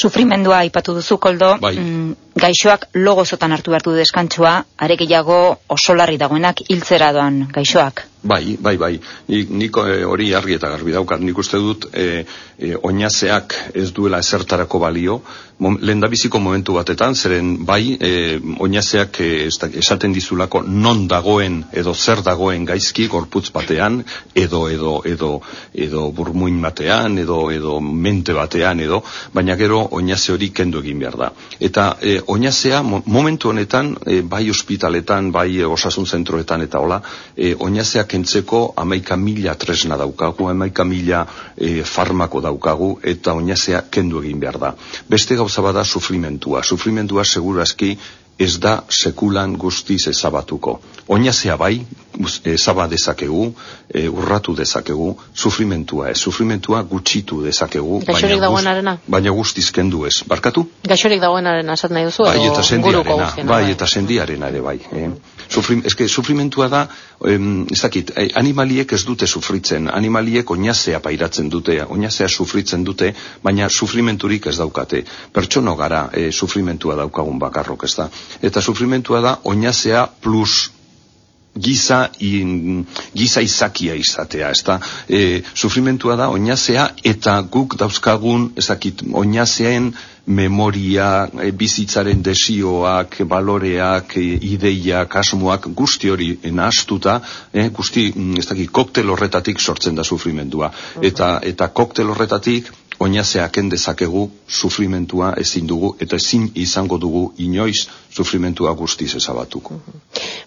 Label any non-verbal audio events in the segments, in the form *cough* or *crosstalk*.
Sufrimendua aipatu duzu, koldo, Bai. mm, gaixoak logozotan hartu behartu du deskantsua, arekiago oso larri dagoenak hiltzera doan gaixoak. Bai, bai, bai. Nik, nik eh, hori argi eta garbi daukat. Nik uste dut e, e, oinazeak ez duela ezertarako balio. Mom, lehendabiziko momentu batetan, zeren bai, e, oinazeak e, esaten dizulako non dagoen edo zer dagoen gaizki gorputz batean, edo, edo, edo, edo burmuin batean, edo, edo mente batean, edo, baina gero oinaze hori kendu egin behar da. Eta e, oinazea mo- momentu honetan, e, bai ospitaletan, bai osasun zentroetan eta hola, e, oinazea kentzeko amaika mila tresna daukagu, amaika mila e, farmako daukagu, eta oinazea kendu egin behar da. Beste gauza bada sufrimentua. Sufrimentua segurazki ez da sekulan guztiz ezabatuko. Oinazea bai, ezaba dezakegu, e, urratu dezakegu, sufrimentua ez. Sufrimentua gutxitu dezakegu, Gaixorik guz- dagoenarena? baina guztiz kendu ez. Barkatu? Gaixorik dagoenaren asat nahi duzu, Bai, edo eta sendiarena, guztiena, bai, eta sendiarena ere bai. Eh? Sufrim, eske, sufrimentua da, em, ez dakit, eh, animaliek ez dute sufritzen, animaliek oinazea pairatzen dute, oinazea sufritzen dute, baina sufrimenturik ez daukate. Pertsono gara eh, sufrimentua daukagun bakarrok, ez da. Eta sufrimentua da oinazea plus giza, in, giza izakia izatea, ez da. E, sufrimentua da oinazea eta guk dauzkagun, ez dakit, oinazeen memoria, e, bizitzaren desioak, baloreak, e, ideiak, asmoak, guzti hori nahastuta, e, guzti, mm, ez dakit, koktel horretatik sortzen da sufrimendua. Eta, eta koktel horretatik, oinazea ken dezakegu sufrimentua ezin dugu eta ezin izango dugu inoiz sufrimentua guztiz ezabatuko.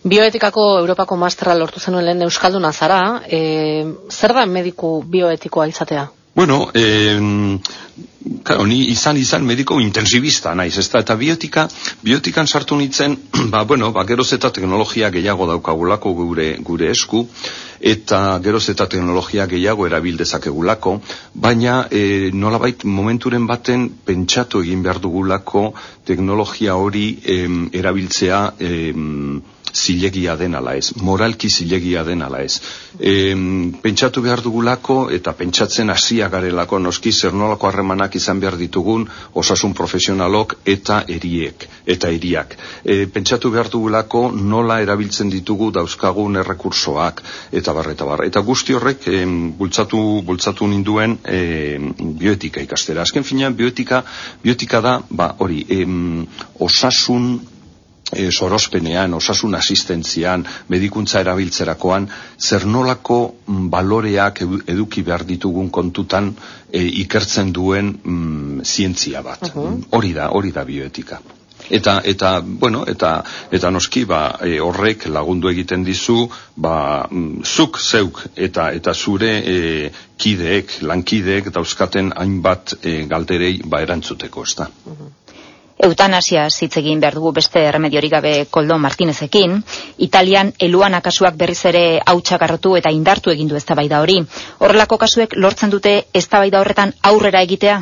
Bioetikako Europako masterra lortu zenuen lehen Euskalduna zara, e, zer da mediku bioetikoa izatea? Bueno, eh, claro, ni izan izan mediko intensivista naiz, ezta eta biotika, biotikan sartu nintzen, *clears throat* ba bueno, ba geroz eta teknologia gehiago daukagulako gure gure esku eta geroz eta teknologia gehiago erabil dezakegulako, baina e, nolabait momenturen baten pentsatu egin behar dugulako teknologia hori em, erabiltzea em, zilegia den ala ez, moralki zilegia den ala ez. E, pentsatu behar dugulako eta pentsatzen hasia garelako noski zer nolako harremanak izan behar ditugun osasun profesionalok eta eriek, eta eriak. E, pentsatu behar dugulako nola erabiltzen ditugu dauzkagun errekursoak eta bar, eta bar. Eta guzti horrek em, bultzatu, bultzatu ninduen em, bioetika ikastera. Azken finean bioetika, bioetika da, ba, hori, em, osasun e, sorospenean, osasun asistentzian, medikuntza erabiltzerakoan, zer nolako mm, baloreak edu- eduki behar ditugun kontutan e, ikertzen duen mm, zientzia bat. Hori da, hori da bioetika. Eta, eta, bueno, eta, eta noski, ba, e, horrek lagundu egiten dizu, ba, mm, zuk zeuk eta, eta zure e, kideek, lankideek dauzkaten hainbat e, galderei ba erantzuteko, ez da. Eutanasia hitz egin behar dugu beste remediorik gabe Koldo Martinezekin. Italian eluana kasuak berriz ere hautsak arrotu eta indartu egin du eztabaida hori. Horrelako kasuek lortzen dute eztabaida horretan aurrera egitea?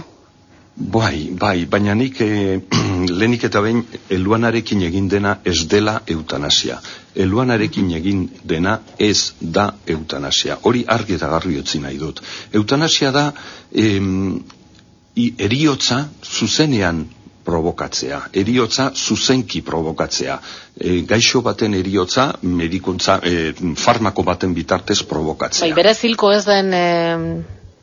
Bai, bai, baina nik eh, *clears throat* lehenik eta behin eluanarekin egin dena ez dela eutanasia. Eluanarekin egin dena ez da eutanasia. Hori argi eta garbi utzi nahi dut. Eutanasia da em, i, eriotza zuzenean provokatzea, eriotza zuzenki provokatzea. E, gaixo baten eriotza, medikuntza, e, farmako baten bitartez provokatzea. Bai, bere zilko ez den e,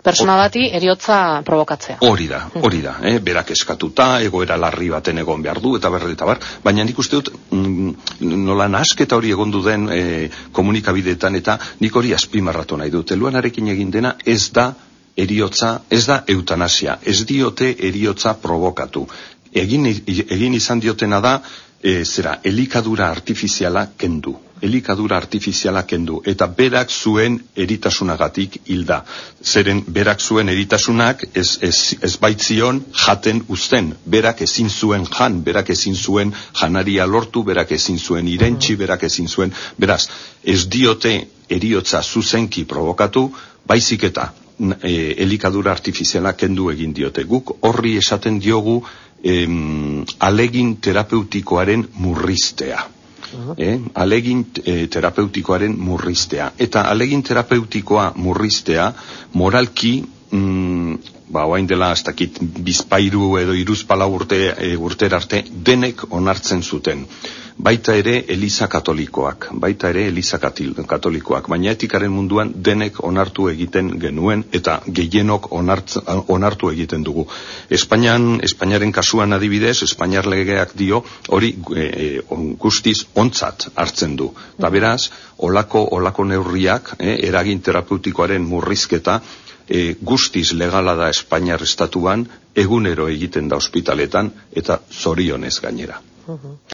persona bati eriotza provokatzea. Hori da, hori da, eh? berak eskatuta, egoera larri baten egon behar du, eta berre eta bar, baina nik uste dut, mm, nola nasketa hori egon du den eh, komunikabideetan, eta nik hori azpimarratu nahi dut. Eluanarekin egin dena ez da eriotza, ez da eutanasia, ez diote eriotza provokatu. Egin, egin izan diotena da, e, zera, elikadura artifiziala kendu. Elikadura artifiziala kendu. Eta berak zuen eritasunagatik hilda. Zeren berak zuen eritasunak ez, ez, ez baitzion jaten uzten. Berak ezin zuen jan, berak ezin zuen janaria lortu, berak ezin zuen irentxi, berak ezin zuen. Beraz, ez diote eriotza zuzenki provokatu, baizik eta e, elikadura artifiziala kendu egin diote. Guk horri esaten diogu em, alegin terapeutikoaren murriztea. Eh? Alegin e, terapeutikoaren murriztea. Eta alegin terapeutikoa murriztea moralki mm, ba, oain dela, ez dakit, bizpairu edo iruzpala urte, e, urtera arte, denek onartzen zuten baita ere Eliza Katolikoak, baita ere Eliza Katolikoak, baina etikaren munduan denek onartu egiten genuen eta gehienok onartu egiten dugu. Espainian, Espainiaren kasuan adibidez, Espainiar legeak dio hori e, guztiz ontzat hartzen du. Da beraz, olako, olako neurriak, e, eragin terapeutikoaren murrizketa, e, guztiz legala da Espainiar estatuan, egunero egiten da ospitaletan eta zorionez gainera.